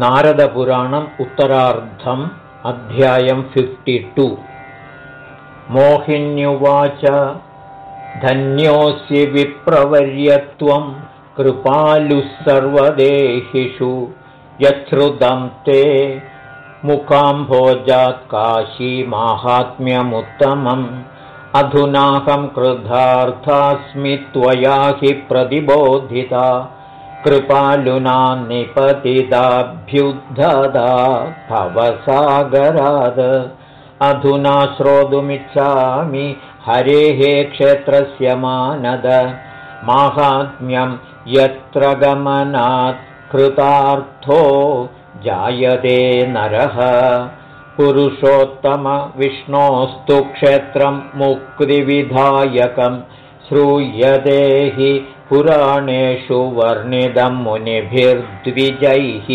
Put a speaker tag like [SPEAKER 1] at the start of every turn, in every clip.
[SPEAKER 1] नारदपुराणम् उत्तरार्धम् अध्यायम् fifty two मोहिन्युवाच धन्योऽसि विप्रवर्यत्वं कृपालुः सर्वदेहिषु यच्छ्रुतं ते मुखाम्भोजात् काशीमाहात्म्यमुत्तमम् अधुनाहं कृधार्थास्मि त्वया हि प्रतिबोधिता कृपालुना निपतिताभ्युद्धदा भवसागराद अधुना श्रोतुमिच्छामि हरेः क्षेत्रस्य मानद। माहात्म्यं यत्र गमनात् कृतार्थो जायते नरः। पुरुषोत्तमविष्णोस्तु क्षेत्रं मुक्तिविधायकं श्रूयते हि पुराणेषु वर्णितं मुनिभिर्द्विजैः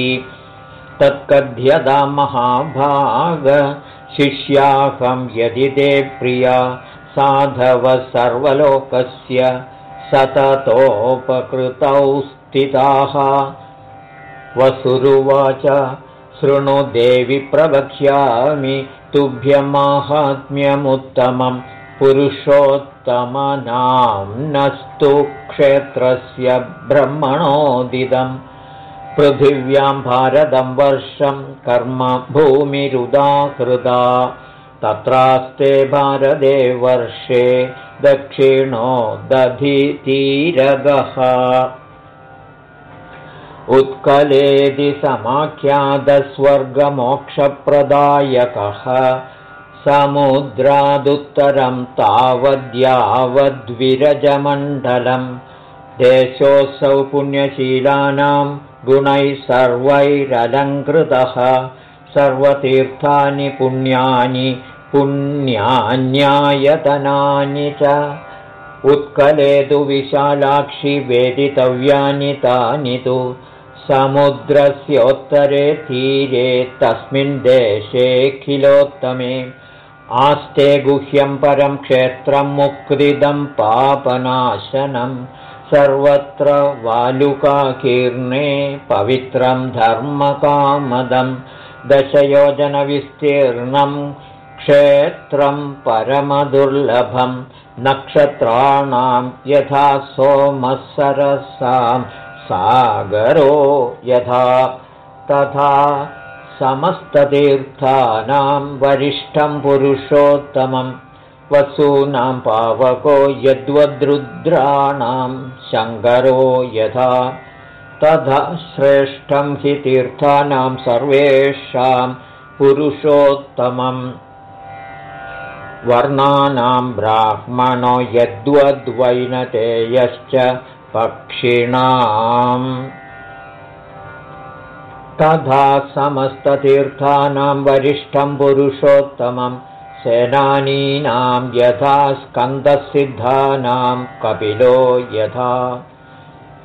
[SPEAKER 1] तत्कथ्यदा महाभागशिष्याहं यदि ते प्रिया साधव सर्वलोकस्य सततोपकृतौ स्थिताः। वसुरुवाच देवि प्रवक्ष्यामि तुभ्यमाहात्म्यमुत्तमं पुरुषोत्तमनाम्नस्तु क्षेत्रस्य ब्रह्मणोदिदम् पृथिव्यां भारतं वर्षं कर्म भूमिरुदाकृदा तत्रास्ते भारते वर्षे दक्षिणो दधितीरगः। उत्कलेदि समाख्यातस्वर्गमोक्षप्रदायकः समुद्रादुत्तरं तावद्यावद्विरजमण्डलं देशोऽसौ पुण्यशीलानां गुणैः सर्वैरलङ्कृतः सर्वतीर्थानि पुण्यानि पुण्यान्यायतनानि च। उत्कले तु विशालाक्षि वेदितव्यानि तानि तु। समुद्रस्योत्तरे तीरे तस्मिन् देशेऽखिलोत्तमे आस्ते गुह्यं परं क्षेत्रं मुक्तिदं पापनाशनं। सर्वत्र वालुकाकीर्णे पवित्रं धर्मकामदम् दशयोजनविस्तीर्णं क्षेत्रं परमदुर्लभं। नक्षत्राणां यथा सोमसरसां सागरो यथा तथा समस्ततीर्थानां वरिष्ठं पुरुषोत्तमं वसूनां पावको यद्वद्रुद्राणां शङ्करो यथा तथा श्रेष्ठं हि तीर्थानां सर्वेषां पुरुषोत्तमम् वर्णानां ब्राह्मणो यद्वद्वैनतेयश्च पक्षिणाम् तथा समस्ततीर्थानां वरिष्ठं पुरुषोत्तमं सेनानीनां यथा स्कन्दसिद्धानां कपिलो यथा।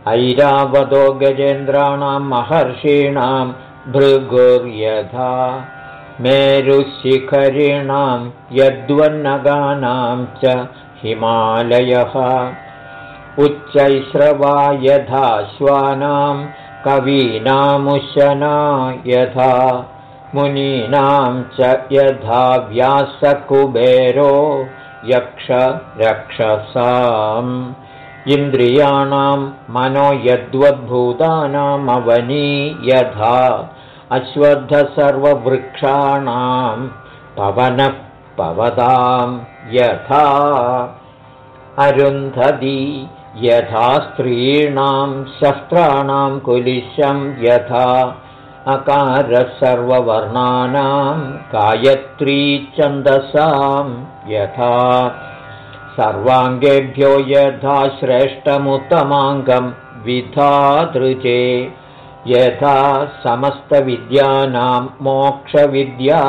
[SPEAKER 1] ऐरावतो गजेन्द्राणां महर्षीणां भृगुर्यथा। मेरुशिखरिणां यद्वन्नगानां च हिमालयः। उच्चैश्रवा यथाश्वानां कवीनामुशना यथा मुनीनां च यथा व्यासकुबेरो यक्षरक्षसाम् इन्द्रियाणां मनो यद्वद्भूतानामवनी यथा अश्वत्थसर्ववृक्षाणां पवनः पवतां यथा। अरुन्धती यथा स्त्रीणां शस्त्राणां कुलिशं यथा अकारः सर्ववर्णानां गायत्री छन्दसां यथा सर्वाङ्गेभ्यो यथा श्रेष्ठमुत्तमाङ्गं विधातृजे यथा समस्तविद्यानां मोक्षविद्या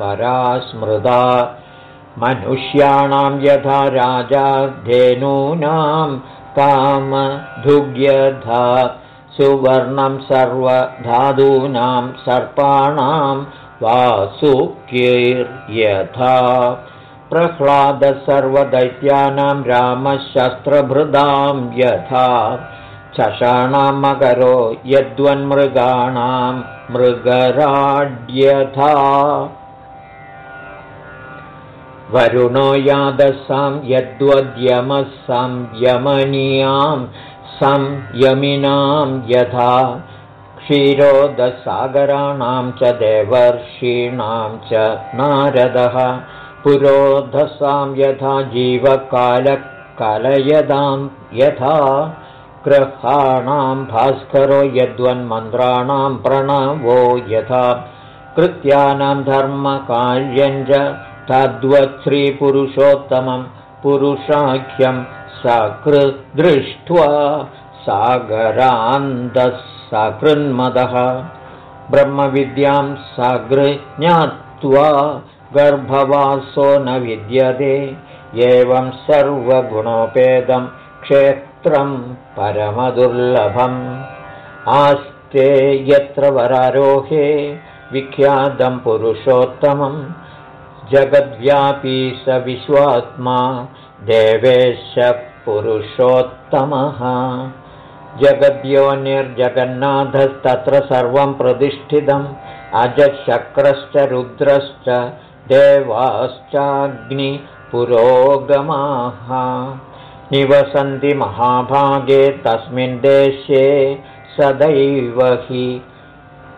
[SPEAKER 1] परा स्मृता मनुष्याणां यथा राजा धेनूनां कामधुग्यधा सुवर्णं सर्वधातूनां सर्पाणां वासुक्यैर्यथा प्रह्लादसर्वदैत्यानां रामशस्त्रभृदां यथा। चषाणां मकरो यद्वन्मृगाणां मृगराड्यथा वरुणो यादसां यद्वद्यमः संयमनीयां संयमिनां यथा क्षीरोदसागराणां च देवर्षीणां च नारदः पुरोधसां यथा जीवकालकलयदां यथा ग्रहाणां भास्करो यद्वन्मन्त्राणां प्रणवो यथा कृत्यानां धर्मकार्यञ्च तद्वच्छ्रीपुरुषोत्तमं पुरुषाख्यं सकृदृष्ट्वा सागरान्तः सकृन्मदः। ब्रह्मविद्यां सगृज्ञात्वा गर्भवासो न विद्यते एवं सर्वगुणोपेदं क्षेत्रं परमदुर्लभम्। आस्ते यत्र वरारोहे विख्यातं पुरुषोत्तमम् जगद्व्यापी स विश्वात्मा देवेश पुरुषोत्तमः। जगद्योनिर्जगन्नाथस्तत्र सर्वं प्रतिष्ठितम् अजशक्रश्च रुद्रश्च देवाश्चाग्निपुरोगमाः। निवसन्ति महाभागे तस्मिन् देशे सदैव हि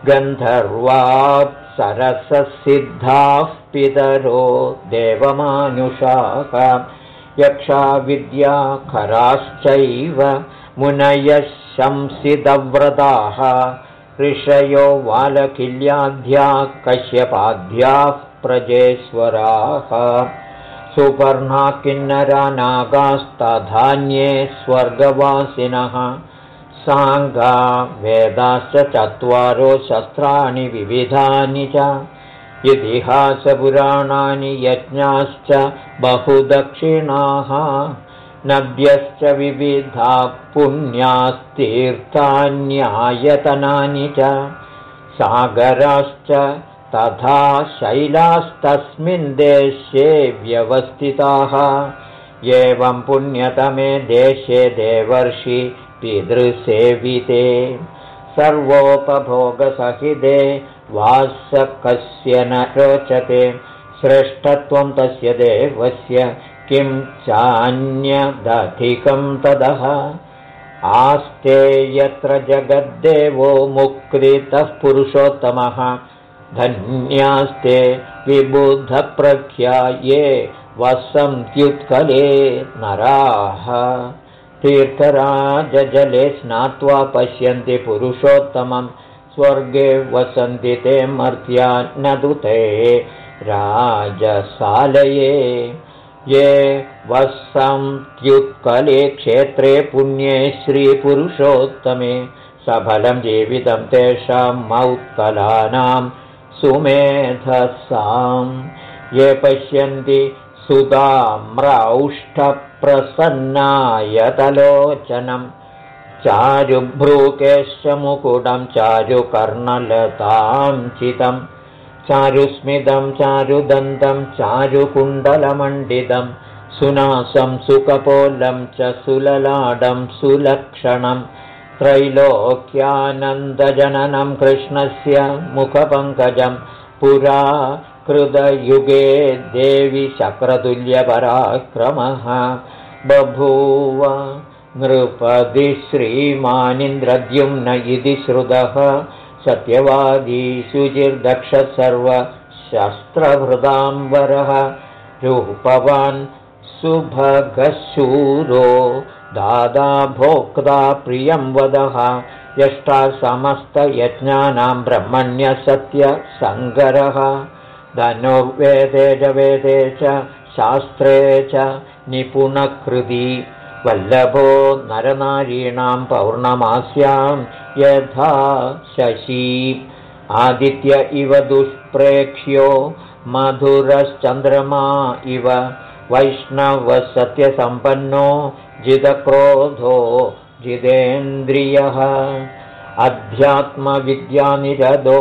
[SPEAKER 1] गन्धर्वात् सरससिद्धाः पितरो देवमानुषाः। यक्षा विद्याखराश्चैव मुनयः शंसितव्रताः। ऋषयो वालकिल्याध्याः कश्यपाध्याः प्रजेश्वराः। सुपर्णा किन्नरा नागास्तधान्ये स्वर्गवासिनः साङ्गा वेदाश्च चत्वारो शस्त्राणि विविधानि च। इतिहासपुराणानि यज्ञाश्च बहुदक्षिणाः नद्यश्च विविधा पुण्यास्तीर्थान्यायतनानि च। सागराश्च तथा शैलास्तस्मिन् देशे व्यवस्थिताः। एवं पुण्यतमे देशे देवर्षि पितृसेविते सर्वोपभोगसहिते वास कस्य न रोचते श्रेष्ठत्वं तस्य देवस्य किं चान्यदधिकं तदः। आस्ते यत्र जगद्देवो मुक्तितः पुरुषोत्तमः धन्यास्ते विबुधप्रख्या ये वसन्त्युत्कले नराः तीर्थराजजले स्नात्वा पश्यन्ति पुरुषोत्तमं। स्वर्गे वसन्ति ते मर्त्या न दुते। राजसालये ये वसन्त्युत्कले क्षेत्रे पुण्ये श्रीपुरुषोत्तमे। सफलं जीवितं तेषां मौत्कलानां सुमेधसां ये पश्यन्ति सुधाम्रौष्ठप्रसन्नायतलोचनं चारुभ्रूकेश्च मुकुटं चारुकर्णलतां चितं चारुस्मितं चारुदन्तं चारुकुण्डलमण्डितं सुनासं सुकपोलं च सुललाडं सुलक्षणम्। त्रैलोक्यानन्दजननं कृष्णस्य मुखपङ्कजं पुरा कृतयुगे देवि शक्रतुल्यपराक्रमः बभूव नृपदि श्रीमानिन्द्रद्युम्न इति श्रुतः। सत्यवादी शुचिर्दक्ष सर्वशस्त्रभृताम्बरः। रूपवान् सुभगशूरो दादा भोक्ता प्रियं वदः। यष्टा समस्तयज्ञानां ब्रह्मण्यसत्यसङ्गरः धनुर्वेदे च वेदे च शास्त्रे च निपुणकृति। वल्लभो नरनारीणां पौर्णमास्यां यथा शशी। आदित्य इव दुष्प्रेक्ष्यो मधुरश्चन्द्रमा इव। वैष्णवसत्यसम्पन्नो जिदक्रोधो जिदेन्द्रियः अध्यात्मविद्यानिरदो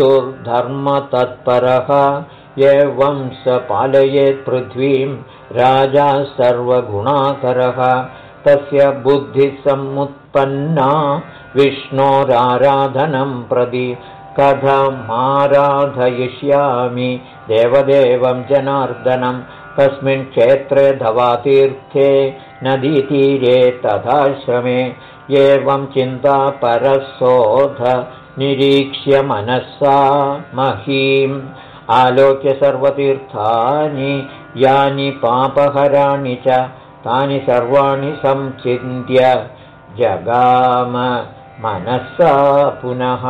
[SPEAKER 1] युयुत्सुर्धर्मतत्परः एवं स पालयेत् पृथ्वीं राजा सर्वगुणाकरः। तस्य बुद्धिसमुत्पन्ना विष्णोराराधनं प्रति कथमाराधयिष्यामि। देवदेवं जनार्दनं कस्मिन् क्षेत्रे धवातीर्थे नदीतीरे तथाश्रमे एवं चिन्ता परशोध निरीक्ष्य मनसा महीम्। आलोक्य सर्वतीर्थानि यानि पापहराणि च तानि सर्वाणि संचिन्त्य जगाम मनसा पुनः।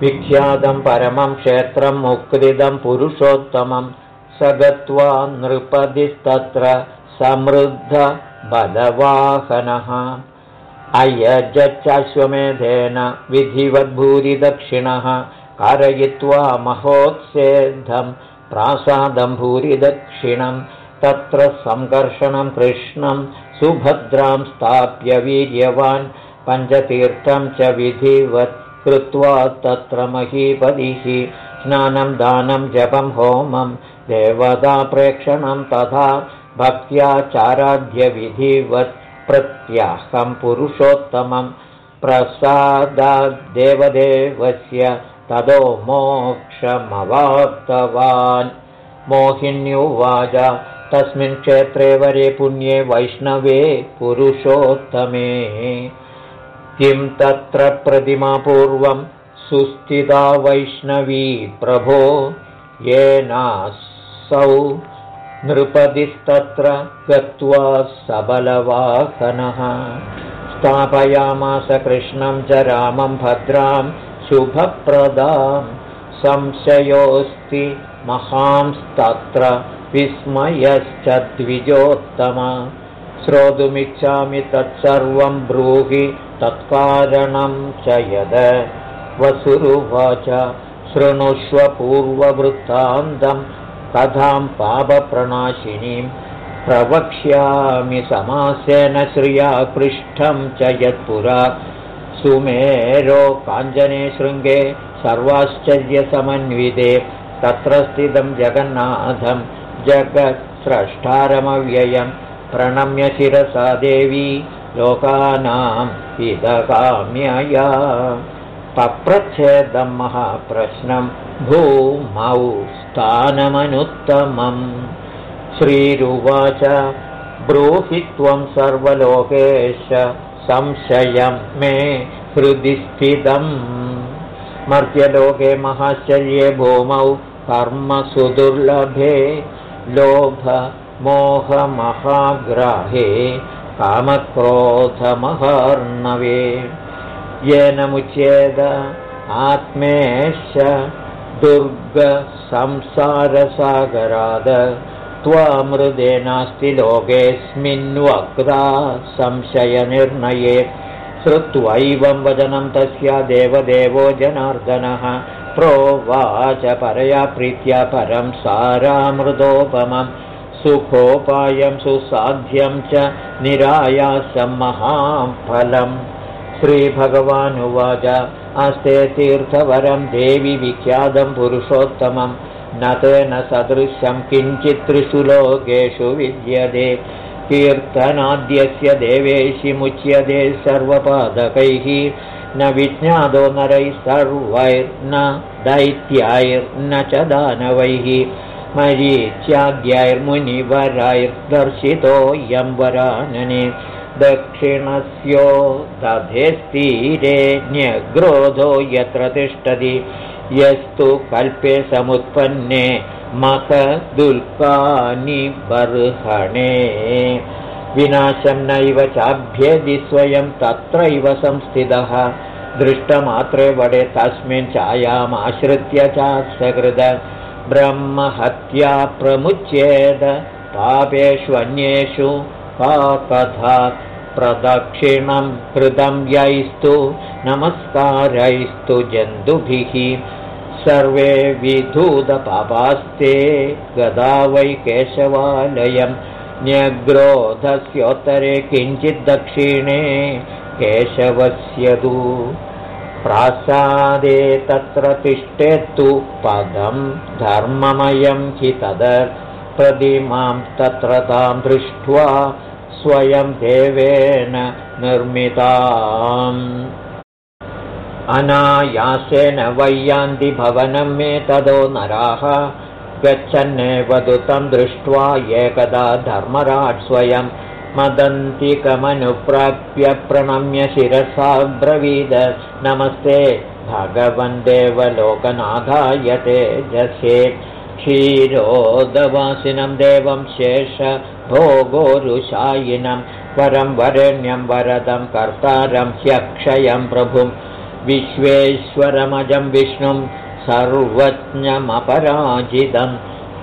[SPEAKER 1] विख्यातं परमं क्षेत्रं मुक्तिदं पुरुषोत्तमं स गत्वा नृपदिस्तत्र समृद्धबलवाहनः अयजच्चाश्वमेधेन विधिवद्भूरिदक्षिणः कारयित्वा महोत्सेद्धं प्रासादं भूरिदक्षिणं तत्र सङ्कर्षणं कृष्णं सुभद्रां स्थाप्य वीर्यवान् पञ्चतीर्थं च विधिवत् कृत्वा तत्र महीपदिः स्नानं दानं जपं होमं देवताप्रेक्षणं तथा भक्त्याचाराध्यविधिवत् प्रत्याहं पुरुषोत्तमं प्रसादाद्देवदेवस्य तदो मोक्षमवाप्तवान्। मोहिन्युवाच तस्मिन् क्षेत्रे वरे पुण्ये वैष्णवे पुरुषोत्तमे। किं तत्र प्रतिमापूर्वं सुस्थिता वैष्णवी प्रभो येनासौ नृपतिस्तत्र गत्वा सबलवाहनः। स्थापयामास कृष्णं च रामं भद्रां शुभप्रदां। संशयोऽस्ति महांस्तत्र विस्मयश्च द्विजोत्तम। श्रोतुमिच्छामि तत्सर्वं ब्रूहि तत्कारणं च यद। वसुरुवाच शृणुष्व पूर्ववृत्तान्तम् कथां पापप्रणाशिनीं प्रवक्ष्यामि समासेन श्रिया पृष्ठं च यत्पुरा। सुमेरो काञ्चने शृङ्गे सर्वाश्चर्यसमन्विते तत्र स्थितं जगन्नाथं जगत्स्रष्टारमव्ययं प्रणम्य शिरसा देवी लोकानां हितकाम्यया। पप्रच्छेदं महाप्रश्नं भूमौ स्थानमनुत्तमम् श्रीरुवाच ब्रूहि त्वं सर्वलोकेश संशयं मे हृदि स्थितम्। मर्त्यलोके महाश्चर्ये भूमौ कर्मसुदुर्लभे लोभमोहमहाग्राहे कामक्रोधमहार्णवे। येन मुच्येद आत्मेश दुर्गसंसारसागराद त्वामृदे नास्ति लोकेऽस्मिन्वक्ता संशयनिर्णये श्रुत्वैवं वचनं तस्य देवदेवो जनार्दनः प्रोवाच परया प्रीत्या परं सारामृदोपमं सुखोपायं सुसाध्यं च निरायासं महाफलम् श्रीभगवानुवाच। अस्ते तीर्थवरं देवि विख्यातं पुरुषोत्तमं। न तेन सदृशं किञ्चित् त्रिषु लोकेषु विद्यते। कीर्तनाद्यस्य देवेशिमुच्यते सर्वपादकैः। न विज्ञातो नरैः सर्वैर्न दैत्याैर्न च दानवैः। मरीच्याद्यैर्मुनिवरैर्दर्शितोऽयं वरानने दक्षिणस्यो दधेस्तीरे न्यग्रोधो यत्र तिष्ठति यस्तु कल्पे समुत्पन्ने मखदुल्कानि बर्हणे। विनाशं नैव चाभ्यदि स्वयं तत्रैव संस्थितः। दृष्टमात्रे वडे तस्मिन् छायामाश्रित्य च सकृद ब्रह्महत्या प्रमुच्येद पापेष्वन्येषु कथा प्रदक्षिणं कृतं यैस्तु नमस्कारैस्तु जन्तुभिः। सर्वे विधूतपापास्ते गदा वै केशवालयं। न्यग्रोधस्योत्तरे किञ्चिद्दक्षिणे केशवस्य तु प्रासादे तत्र तिष्ठेत्तु पदं धर्ममयं हि तद प्रतिमां तत्र तां दृष्ट्वा स्वयं देवेन निर्मिताम्। अनायासेन वैयान्तिभवनं मे तदो नराः गच्छन्नेव तं दृष्ट्वा एकदा धर्मराट् स्वयं मदन्तिकमनुप्राप्य प्रणम्य शिरसा ब्रवीद। नमस्ते भगवन् देवलोकनाथायते जसे क्षीरोदवासिनं देवं शेष भोगोरुषायिनं वरं वरेण्यं वरदं कर्तारं ह्यक्षयं प्रभुं विश्वेश्वरमजं विष्णुं सर्वज्ञमपराजितं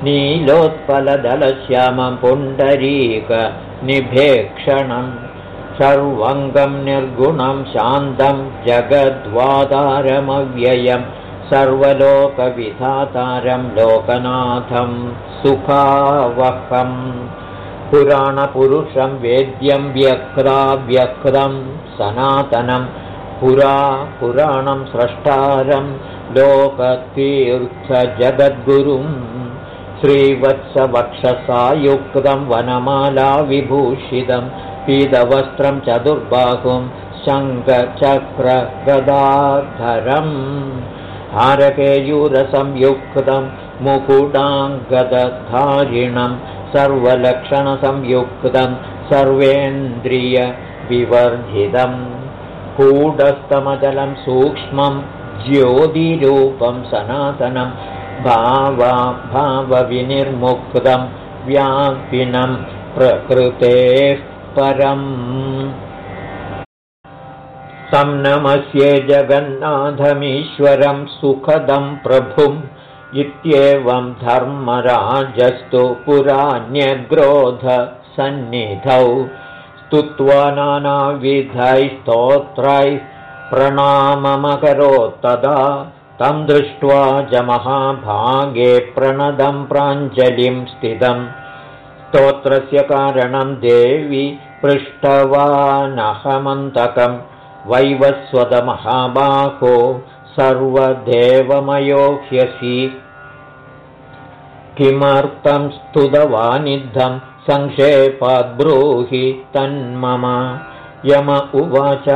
[SPEAKER 1] नीलोत्पलदलश्यामं पुण्डरीकनिभेक्षणं सर्वङ्गं निर्गुणं शान्तं जगद्वातारमव्ययं सर्वलोकविधातारं लोकनाथं सुखावहम् पुराणपुरुषं वेद्यं व्यक्राव्यक्रं सनातनं पुरा पुराणं स्रष्टारं लोकतीर्थजगद्गुरुं श्रीवत्सवक्षसायुक्तं वनमालाविभूषितं पीतवस्त्रं चतुर्बाहुं शङ्खचक्रगदाधरम् हारकेयूरसंयुक्तं मुकुडाङ्गदधारिणं सर्वलक्षणसंयुक्तं सर्वेन्द्रियविवर्धितं कूढस्तमजलं सूक्ष्मं ज्योतिरूपं सनातनं भावा भावविनिर्मुक्तं व्यापिनं प्रकृतेः परम् तं नमस्ये जगन्नाथमीश्वरं सुखदं प्रभुम् इत्येवं धर्मराजस्तु पुराण्यग्रोधसन्निधौ स्तुत्वा नानाविधैस्तोत्रैः प्रणाममकरोत्तदा तं दृष्ट्वा च महाभागे प्रणदं प्राञ्जलिं स्थितम् स्तोत्रस्य कारणं देवि पृष्टवानहमन्तकम् वैवस्वतमहाबाहो सर्वदेवमयो ह्यसि किमर्थं स्तुतवानिद्धं सङ्क्षेपाद्ब्रूहि तन्मम? यम उवाच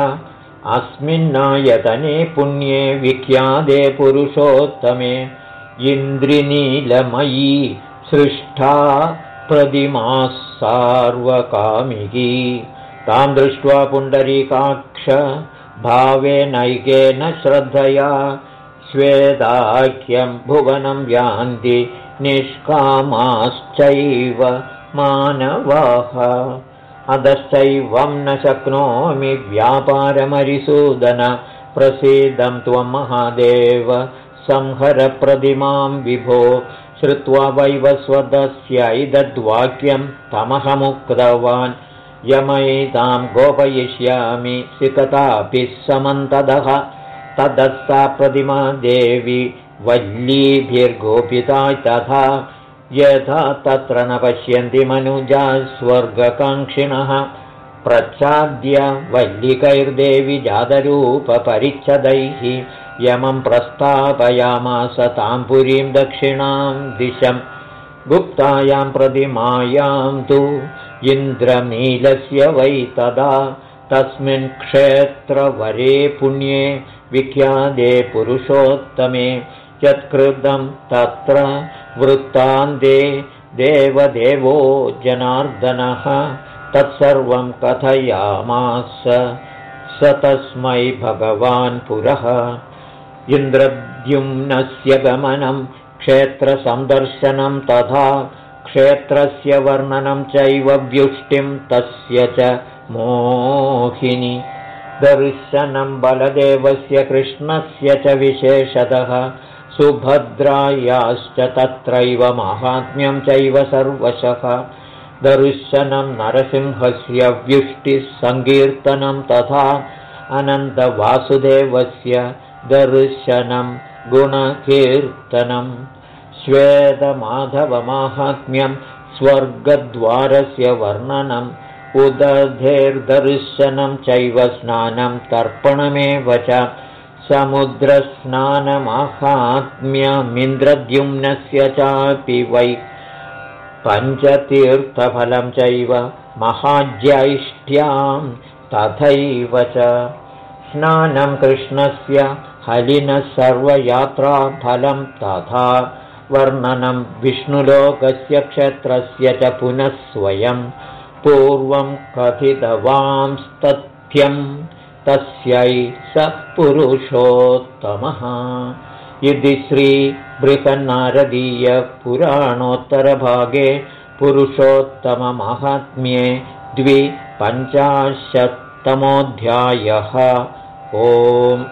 [SPEAKER 1] अस्मिन्नायतने पुण्ये विख्यादे पुरुषोत्तमे इन्द्रिनीलमयी सृष्टा प्रतिमाः सार्वकामिकी तां दृष्ट्वा पुण्डरीकाक्ष भावेनैकेन श्रद्धया श्वेदाख्यं भुवनं यान्ति निष्कामाश्चैव मानवाः। अधश्चैवं न शक्नोमि व्यापारमरिसूदन। प्रसीदं त्वं महादेव संहरप्रतिमां विभो। श्रुत्वा वैवस्वतस्यैदद्वाक्यं तमहमुक्तवान् यमैतां गोपयिष्यामि सिकतापि समन्तदः। ततः सा प्रतिमा देवी वल्लीभिर्गोपिता तथा। यथा तत्र न पश्यन्ति मनुजा स्वर्गकाङ्क्षिणः। प्रच्छाद्य वल्लिकैर्देवि जातरूपपरिच्छदैः। यमं प्रस्तापयामास तां पुरीं दक्षिणां दिशं। गुप्तायां प्रतिमायां तु इन्द्रनीलस्य वै तदा तस्मिन् क्षेत्रवरे पुण्ये विख्यादे पुरुषोत्तमे यत्कृतं तत्र वृत्तान्ते देवदेवो जनार्दनः तत्सर्वं कथयामास स तस्मै भगवान् पुरः। इन्द्रद्युम्नस्य गमनं क्षेत्रसन्दर्शनं तथा क्षेत्रस्य वर्णनं चैव व्युष्टिं तस्य च मोहिनि। दर्शनं बलदेवस्य कृष्णस्य च विशेषतः सुभद्रायाश्च तत्रैव माहात्म्यं चैव सर्वशः। दर्शनं नरसिंहस्य व्युष्टिः सङ्कीर्तनं तथा अनन्तवासुदेवस्य दर्शनं गुणकीर्तनम् श्वेतमाधवमाहात्म्यं स्वर्गद्वारस्य वर्णनम् उदधेर्दर्शनं चैव स्नानं तर्पणमेव च समुद्रस्नानमाहात्म्यमिन्द्रद्युम्नस्य चापि वै पञ्चतीर्थफलं चैव महाज्यैष्ठ्यां तथैव च। स्नानं कृष्णस्य हलिनः सर्वयात्राफलं तथा वर्णनं विष्णुलोकस्य क्षत्रस्य च पुनः स्वयं पूर्वं कथितवांस्तथ्यं तस्यै स पुरुषोत्तमः। इति श्रीबृहन्नारदीयपुराणोत्तरभागे पुरुषोत्तममाहात्म्ये द्विपञ्चाशत्तमोऽध्यायः। ओम्